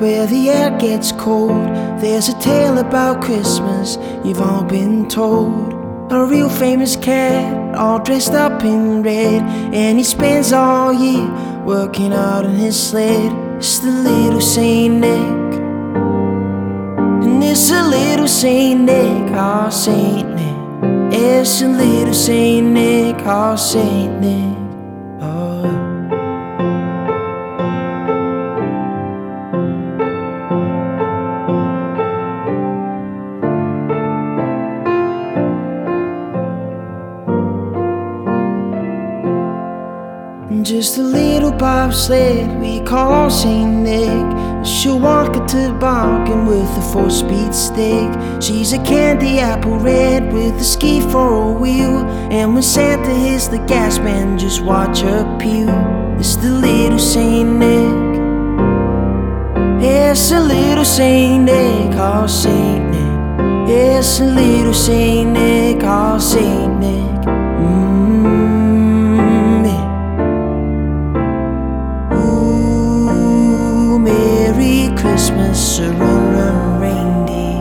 where the air gets cold, there's a tale about Christmas you've all been told. A real famous cat, all dressed up in red, and he spends all year working out in his sled. It's the little Saint Nick, and it's a little Saint Nick, our Saint Nick. It's a little Saint Nick, our Saint Nick. Just a little bobsled we call Saint Nick. She'll walk a toboggan with a four-speed stick. She's a candy apple red with a ski for a wheel. And when Santa hits the gas man, just watch her pew. It's the little Saint Nick. It's a little Saint Nick, oh Saint Nick. It's a little Saint Nick, oh Saint Nick. Christmas, a run, run, reindeer.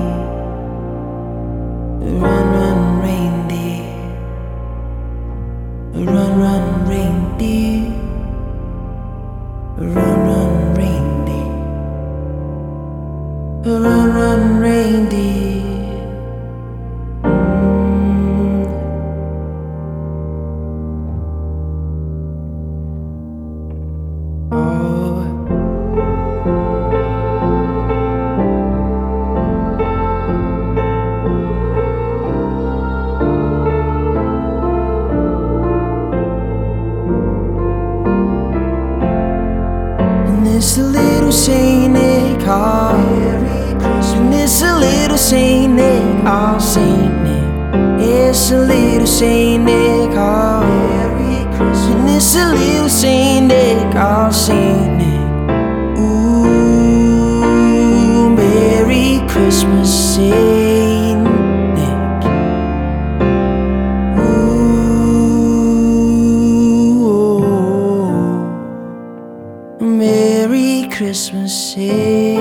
Run, run, reindeer. Run, run, reindeer. Run, run, reindeer. Run, run, reindeer. It's a little Saint Nick, oh. And it's a little Saint Nick, oh Saint Nick. It's a little Saint Nick, ah. oh. And it's a little Saint Nick, oh Saint Nick. Christmas, Saint